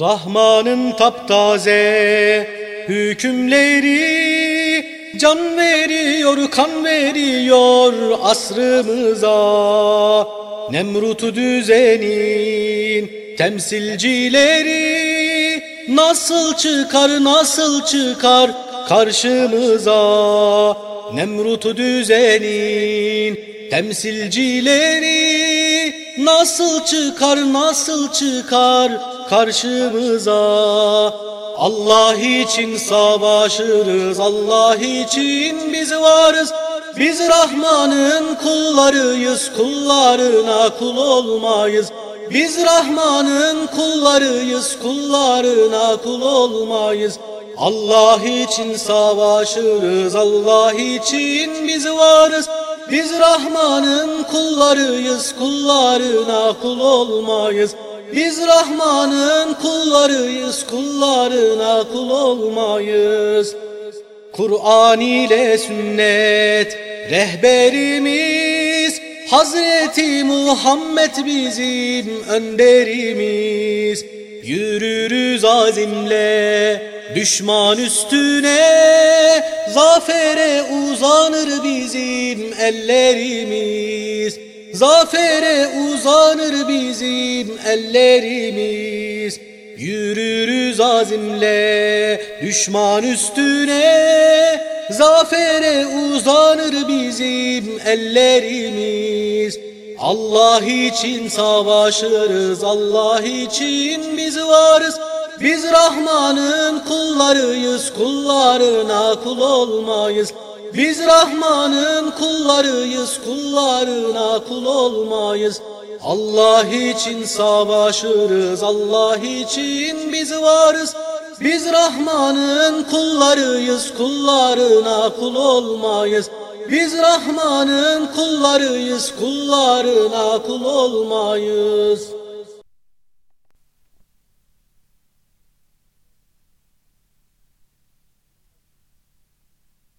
Rahman'ın taptaze hükümleri Can veriyor, kan veriyor asrımıza. Nemrut düzenin temsilcileri Nasıl çıkar, nasıl çıkar karşımıza? Nemrut düzenin temsilcileri Nasıl çıkar, nasıl çıkar karşımıza Allah için savaşırız, Allah için biz varız. Biz Rahman'ın kullarıyız, kullarına kul olmayız. Biz Rahman'ın kullarıyız, kullarına kul olmayız. Allah için savaşırız, Allah için biz varız. Biz Rahman'ın kullarıyız, kullarına kul olmayız. Biz Rahman'ın kullarıyız, kullarına kul olmayız. Kur'an ile sünnet rehberimiz, Hazreti Muhammed bizim önderimiz. Yürürüz azimle düşman üstüne, zafere uzanır bizim ellerimiz. Zafere uzanır bizim ellerimiz. Yürürüz azimle düşman üstüne. Zafere uzanır bizim ellerimiz. Allah için savaşırız Allah için biz varız. Biz Rahman'ın kullarıyız kullarına kul olmayız biz Rahman'ın kullarıyız, kullarına kul olmayız. Allah için savaşırız, Allah için biz varız. Biz Rahman'ın kullarıyız, kullarına kul olmayız. Biz Rahman'ın kullarıyız, kullarına kul olmayız.